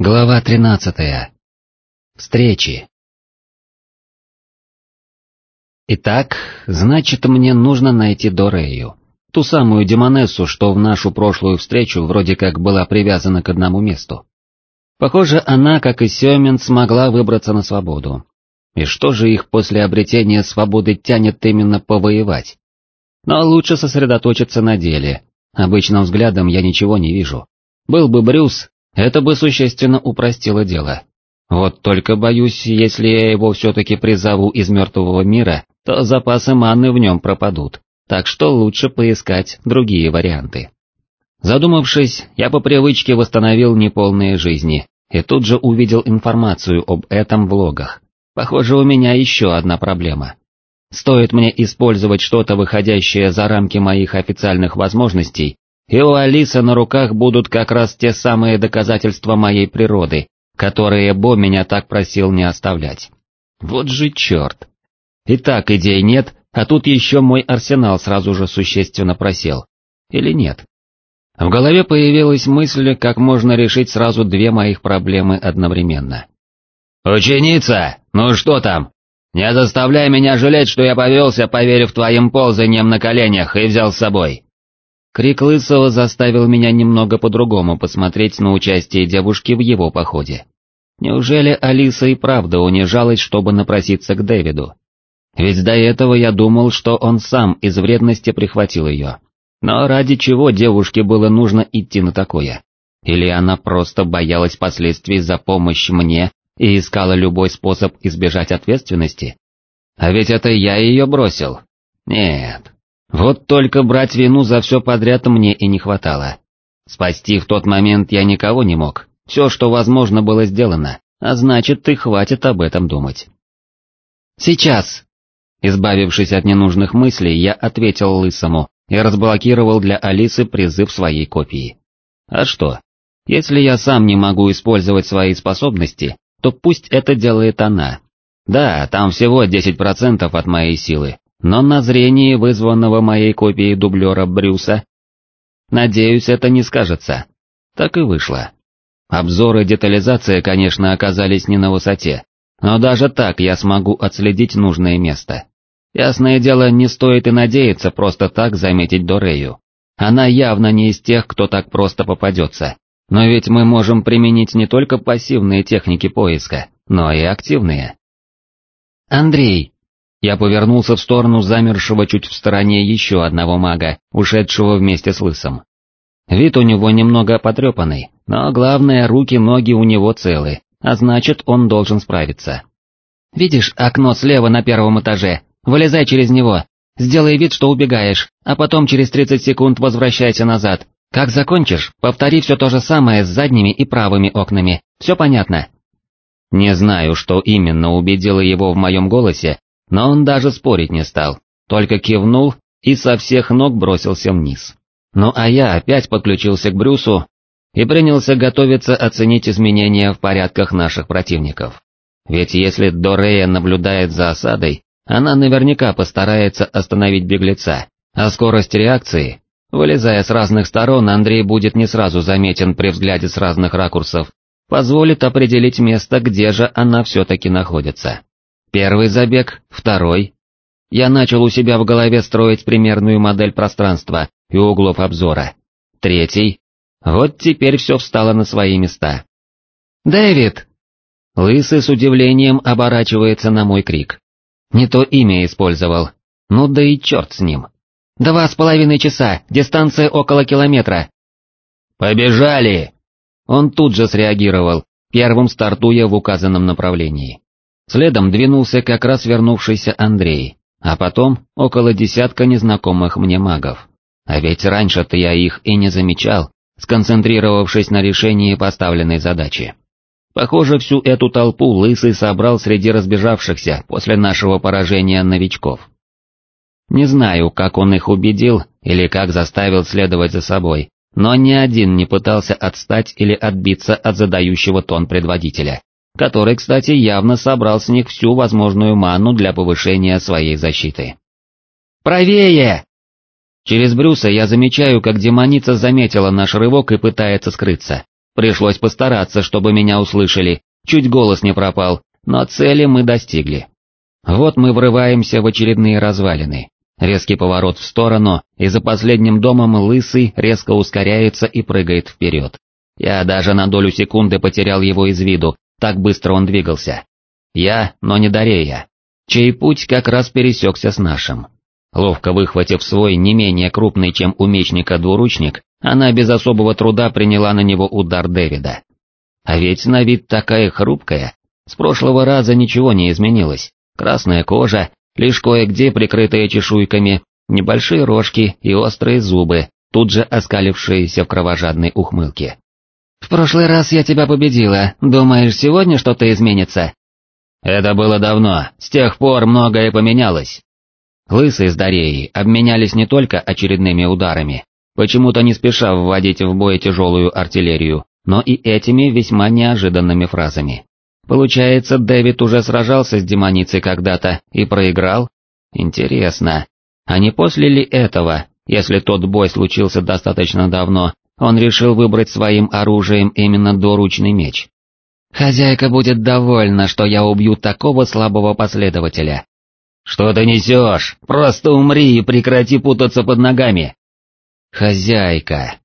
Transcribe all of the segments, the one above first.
Глава тринадцатая. Встречи. Итак, значит мне нужно найти Дорею. Ту самую демонессу, что в нашу прошлую встречу вроде как была привязана к одному месту. Похоже, она, как и Семен, смогла выбраться на свободу. И что же их после обретения свободы тянет именно повоевать? Но лучше сосредоточиться на деле. Обычным взглядом я ничего не вижу. Был бы Брюс, это бы существенно упростило дело. Вот только боюсь, если я его все-таки призову из мертвого мира, то запасы маны в нем пропадут, так что лучше поискать другие варианты. Задумавшись, я по привычке восстановил неполные жизни, и тут же увидел информацию об этом в логах. Похоже, у меня еще одна проблема. Стоит мне использовать что-то выходящее за рамки моих официальных возможностей, и у Алисы на руках будут как раз те самые доказательства моей природы, которые Бо меня так просил не оставлять. Вот же черт. Итак, идей нет, а тут еще мой арсенал сразу же существенно просел. Или нет? В голове появилась мысль, как можно решить сразу две моих проблемы одновременно. «Ученица, ну что там? Не заставляй меня жалеть, что я повелся, поверив твоим ползанием на коленях и взял с собой. Крик Лысого заставил меня немного по-другому посмотреть на участие девушки в его походе. Неужели Алиса и правда унижалась, чтобы напроситься к Дэвиду? Ведь до этого я думал, что он сам из вредности прихватил ее. Но ради чего девушке было нужно идти на такое? Или она просто боялась последствий за помощь мне и искала любой способ избежать ответственности? А ведь это я ее бросил. Нет, вот только брать вину за все подряд мне и не хватало. Спасти в тот момент я никого не мог, все, что возможно, было сделано, а значит, и хватит об этом думать. «Сейчас!» Избавившись от ненужных мыслей, я ответил Лысому и разблокировал для Алисы призыв своей копии. А что? Если я сам не могу использовать свои способности, то пусть это делает она. Да, там всего 10% от моей силы, но на зрении вызванного моей копией дублера Брюса, надеюсь, это не скажется. Так и вышло. Обзоры и детализация, конечно, оказались не на высоте, но даже так я смогу отследить нужное место. Ясное дело, не стоит и надеяться просто так заметить Дорею. Она явно не из тех, кто так просто попадется. Но ведь мы можем применить не только пассивные техники поиска, но и активные. «Андрей, я повернулся в сторону замершего чуть в стороне еще одного мага, ушедшего вместе с лысом. Вид у него немного потрепанный, но главное, руки-ноги у него целы, а значит, он должен справиться. «Видишь окно слева на первом этаже? Вылезай через него, сделай вид, что убегаешь, а потом через 30 секунд возвращайся назад. Как закончишь, повтори все то же самое с задними и правыми окнами, все понятно?» Не знаю, что именно убедило его в моем голосе, но он даже спорить не стал, только кивнул и со всех ног бросился вниз. Ну а я опять подключился к Брюсу и принялся готовиться оценить изменения в порядках наших противников. Ведь если Дорея наблюдает за осадой, она наверняка постарается остановить беглеца, а скорость реакции, вылезая с разных сторон, Андрей будет не сразу заметен при взгляде с разных ракурсов, позволит определить место, где же она все-таки находится. Первый забег, второй. Я начал у себя в голове строить примерную модель пространства и углов обзора. Третий. Вот теперь все встало на свои места. «Дэвид!» Лысый с удивлением оборачивается на мой крик. Не то имя использовал. Ну да и черт с ним. Два с половиной часа, дистанция около километра. «Побежали!» Он тут же среагировал, первым стартуя в указанном направлении. Следом двинулся как раз вернувшийся Андрей, а потом около десятка незнакомых мне магов. А ведь раньше-то я их и не замечал, сконцентрировавшись на решении поставленной задачи. Похоже, всю эту толпу Лысый собрал среди разбежавшихся после нашего поражения новичков. Не знаю, как он их убедил или как заставил следовать за собой, но ни один не пытался отстать или отбиться от задающего тон предводителя который, кстати, явно собрал с них всю возможную ману для повышения своей защиты. «Правее!» Через Брюса я замечаю, как демоница заметила наш рывок и пытается скрыться. Пришлось постараться, чтобы меня услышали, чуть голос не пропал, но цели мы достигли. Вот мы врываемся в очередные развалины. Резкий поворот в сторону, и за последним домом лысый резко ускоряется и прыгает вперед. Я даже на долю секунды потерял его из виду, так быстро он двигался. Я, но не Дарея, чей путь как раз пересекся с нашим. Ловко выхватив свой не менее крупный, чем у мечника двуручник, она без особого труда приняла на него удар Дэвида. А ведь на вид такая хрупкая, с прошлого раза ничего не изменилось, красная кожа, лишь кое-где прикрытая чешуйками, небольшие рожки и острые зубы, тут же оскалившиеся в кровожадной ухмылке. «В прошлый раз я тебя победила, думаешь, сегодня что-то изменится?» «Это было давно, с тех пор многое поменялось». Лысый с Дареей обменялись не только очередными ударами, почему-то не спеша вводить в бой тяжелую артиллерию, но и этими весьма неожиданными фразами. Получается, Дэвид уже сражался с демоницей когда-то и проиграл? Интересно, а не после ли этого, если тот бой случился достаточно давно, он решил выбрать своим оружием именно доручный меч? Хозяйка будет довольна, что я убью такого слабого последователя. Что ты несешь? Просто умри и прекрати путаться под ногами. Хозяйка.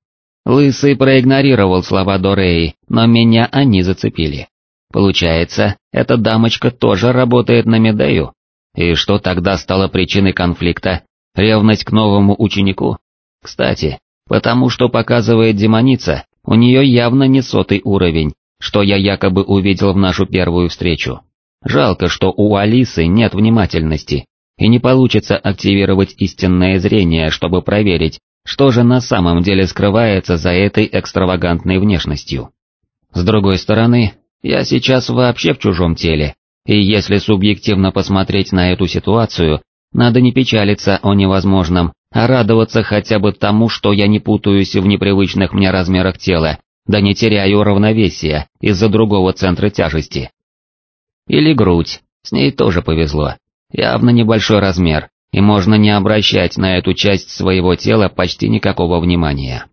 Лысый проигнорировал слова Дореи, но меня они зацепили. Получается, эта дамочка тоже работает на Медею? И что тогда стало причиной конфликта? Ревность к новому ученику? Кстати, потому что показывает демоница, у нее явно не сотый уровень, что я якобы увидел в нашу первую встречу. Жалко, что у Алисы нет внимательности, и не получится активировать истинное зрение, чтобы проверить, что же на самом деле скрывается за этой экстравагантной внешностью. С другой стороны, я сейчас вообще в чужом теле, и если субъективно посмотреть на эту ситуацию, надо не печалиться о невозможном, а радоваться хотя бы тому, что я не путаюсь в непривычных мне размерах тела, да не теряю равновесия из-за другого центра тяжести. Или грудь, с ней тоже повезло, явно небольшой размер, и можно не обращать на эту часть своего тела почти никакого внимания.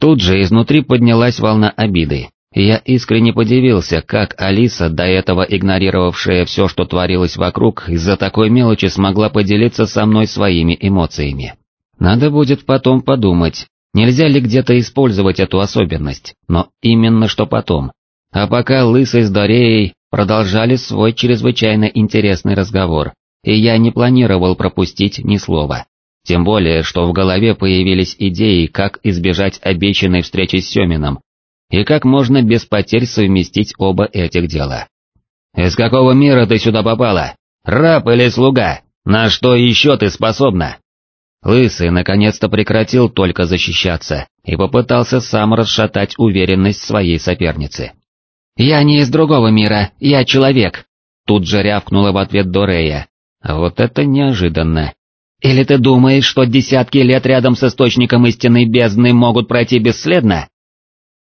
Тут же изнутри поднялась волна обиды, я искренне подивился, как Алиса, до этого игнорировавшая все, что творилось вокруг, из-за такой мелочи смогла поделиться со мной своими эмоциями. Надо будет потом подумать, нельзя ли где-то использовать эту особенность, но именно что потом. А пока Лысый с Дореей продолжали свой чрезвычайно интересный разговор, и я не планировал пропустить ни слова. Тем более, что в голове появились идеи, как избежать обещанной встречи с Семином, и как можно без потерь совместить оба этих дела. «Из какого мира ты сюда попала? Раб или слуга? На что еще ты способна?» Лысый наконец-то прекратил только защищаться и попытался сам расшатать уверенность своей соперницы. «Я не из другого мира, я человек», тут же рявкнула в ответ Дорея. Вот это неожиданно. «Или ты думаешь, что десятки лет рядом с источником истинной бездны могут пройти бесследно?»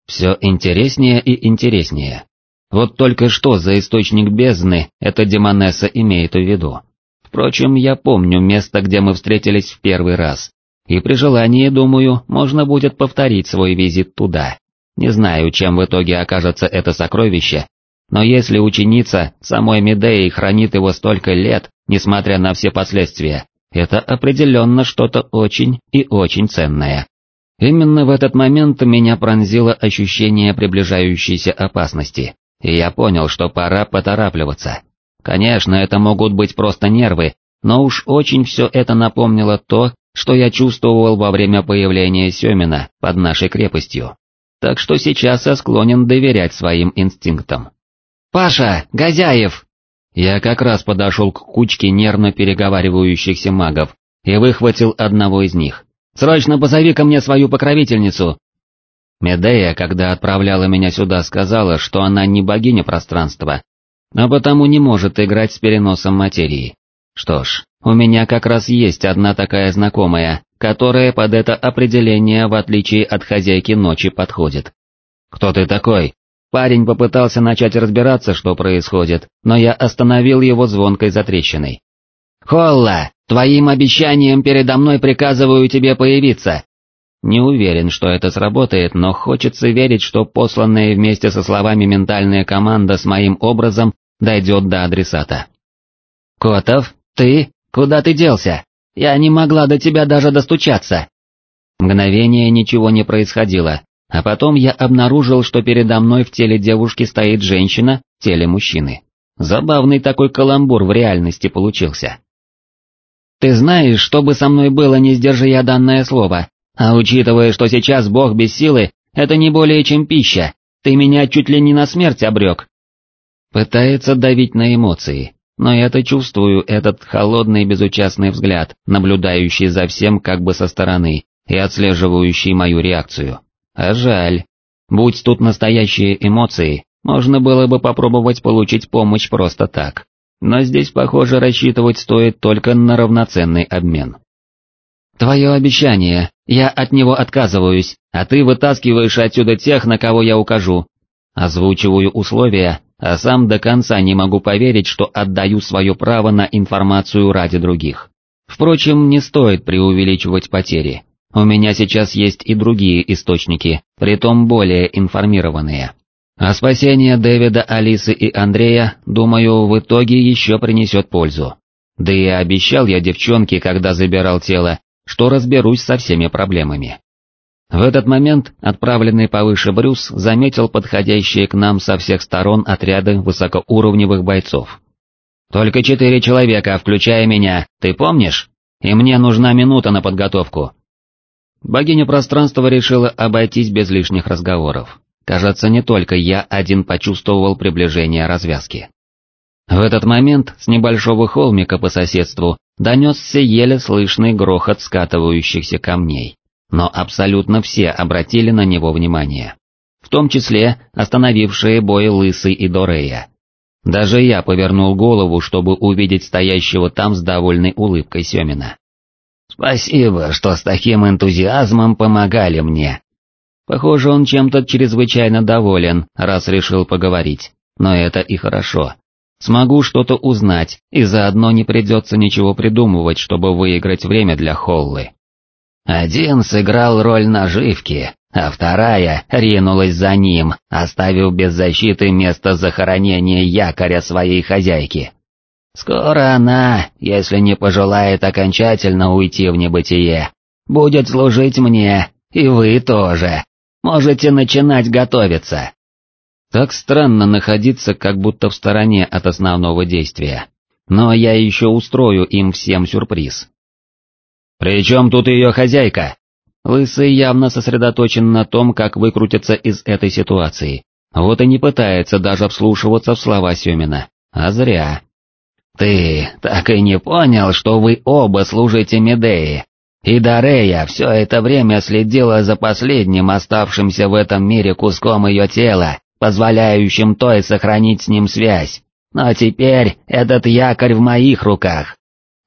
Все интереснее и интереснее. Вот только что за источник бездны эта демонесса имеет в виду. Впрочем, я помню место, где мы встретились в первый раз, и при желании, думаю, можно будет повторить свой визит туда. Не знаю, чем в итоге окажется это сокровище, но если ученица самой Медеи хранит его столько лет, несмотря на все последствия, это определенно что-то очень и очень ценное. Именно в этот момент меня пронзило ощущение приближающейся опасности, и я понял, что пора поторапливаться. Конечно, это могут быть просто нервы, но уж очень все это напомнило то, что я чувствовал во время появления Семина под нашей крепостью. Так что сейчас я склонен доверять своим инстинктам. «Паша! Газяев!» Я как раз подошел к кучке нервно переговаривающихся магов и выхватил одного из них. Срочно позови ко мне свою покровительницу!» Медея, когда отправляла меня сюда, сказала, что она не богиня пространства, а потому не может играть с переносом материи. Что ж, у меня как раз есть одна такая знакомая, которая под это определение, в отличие от хозяйки ночи, подходит. «Кто ты такой?» Парень попытался начать разбираться, что происходит, но я остановил его звонкой затрещиной. «Холла, твоим обещанием передо мной приказываю тебе появиться!» Не уверен, что это сработает, но хочется верить, что посланная вместе со словами ментальная команда с моим образом дойдет до адресата. «Котов, ты? Куда ты делся? Я не могла до тебя даже достучаться!» Мгновение ничего не происходило, а потом я обнаружил, что передо мной в теле девушки стоит женщина, в теле мужчины. Забавный такой каламбур в реальности получился. «Ты знаешь, что бы со мной было, не сдержи я данное слово, а учитывая, что сейчас бог без силы, это не более чем пища, ты меня чуть ли не на смерть обрек». Пытается давить на эмоции, но я-то чувствую этот холодный безучастный взгляд, наблюдающий за всем как бы со стороны и отслеживающий мою реакцию. А жаль. Будь тут настоящие эмоции, можно было бы попробовать получить помощь просто так. Но здесь, похоже, рассчитывать стоит только на равноценный обмен. «Твое обещание, я от него отказываюсь, а ты вытаскиваешь отсюда тех, на кого я укажу». Озвучиваю условия, а сам до конца не могу поверить, что отдаю свое право на информацию ради других. Впрочем, не стоит преувеличивать потери. У меня сейчас есть и другие источники, притом более информированные. А спасение Дэвида, Алисы и Андрея, думаю, в итоге еще принесет пользу. Да и обещал я девчонке, когда забирал тело, что разберусь со всеми проблемами. В этот момент отправленный повыше Брюс заметил подходящие к нам со всех сторон отряды высокоуровневых бойцов. «Только четыре человека, включая меня, ты помнишь? И мне нужна минута на подготовку». Богиня пространства решила обойтись без лишних разговоров. Кажется, не только я один почувствовал приближение развязки. В этот момент с небольшого холмика по соседству донесся еле слышный грохот скатывающихся камней, но абсолютно все обратили на него внимание. В том числе остановившие бой Лысый и Дорея. Даже я повернул голову, чтобы увидеть стоящего там с довольной улыбкой Семина. «Спасибо, что с таким энтузиазмом помогали мне», Похоже, он чем-то чрезвычайно доволен, раз решил поговорить. Но это и хорошо. Смогу что-то узнать, и заодно не придется ничего придумывать, чтобы выиграть время для Холлы. Один сыграл роль наживки, а вторая ринулась за ним, оставив без защиты место захоронения якоря своей хозяйки. Скоро она, если не пожелает окончательно уйти в небытие, будет служить мне, и вы тоже. Можете начинать готовиться. Так странно находиться как будто в стороне от основного действия. Но я еще устрою им всем сюрприз. «Причем тут ее хозяйка?» Лысый явно сосредоточен на том, как выкрутиться из этой ситуации. Вот и не пытается даже вслушиваться в слова Семина. А зря. «Ты так и не понял, что вы оба служите Медеи?» И Дарея все это время следила за последним оставшимся в этом мире куском ее тела, позволяющим той сохранить с ним связь. Но теперь этот якорь в моих руках.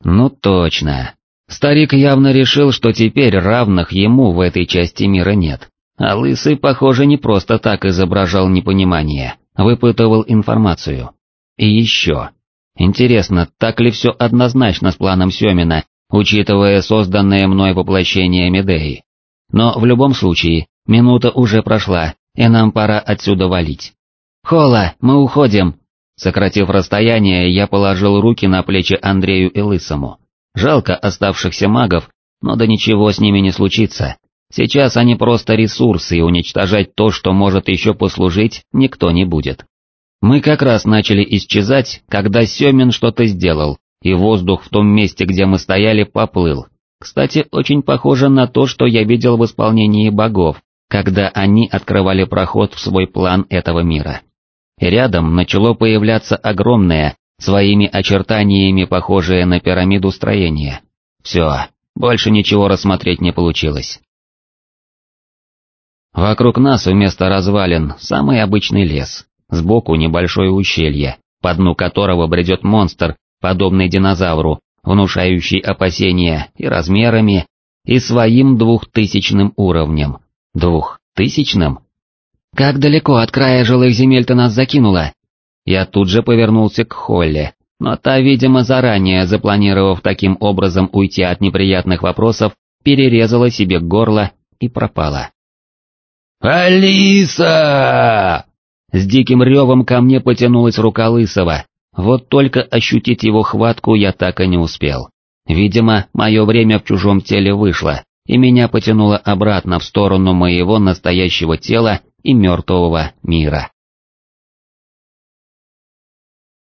Ну точно. Старик явно решил, что теперь равных ему в этой части мира нет. А Лысый, похоже, не просто так изображал непонимание, выпытывал информацию. И еще. Интересно, так ли все однозначно с планом Семина, учитывая созданное мной воплощение Медеи. Но в любом случае, минута уже прошла, и нам пора отсюда валить. «Хола, мы уходим!» Сократив расстояние, я положил руки на плечи Андрею и Лысому. Жалко оставшихся магов, но да ничего с ними не случится. Сейчас они просто ресурсы, и уничтожать то, что может еще послужить, никто не будет. Мы как раз начали исчезать, когда Семин что-то сделал, и воздух в том месте, где мы стояли, поплыл. Кстати, очень похоже на то, что я видел в исполнении богов, когда они открывали проход в свой план этого мира. И рядом начало появляться огромное, своими очертаниями похожее на пирамиду строение. Все, больше ничего рассмотреть не получилось. Вокруг нас вместо развалин самый обычный лес, сбоку небольшое ущелье, по дну которого бредет монстр подобный динозавру, внушающий опасения и размерами, и своим двухтысячным уровнем. Двухтысячным? Как далеко от края жилых земель ты нас закинула? Я тут же повернулся к Холле, но та, видимо, заранее запланировав таким образом уйти от неприятных вопросов, перерезала себе горло и пропала. «Алиса!» С диким ревом ко мне потянулась рука Лысого, вот только ощутить его хватку я так и не успел. Видимо, мое время в чужом теле вышло, и меня потянуло обратно в сторону моего настоящего тела и мертвого мира.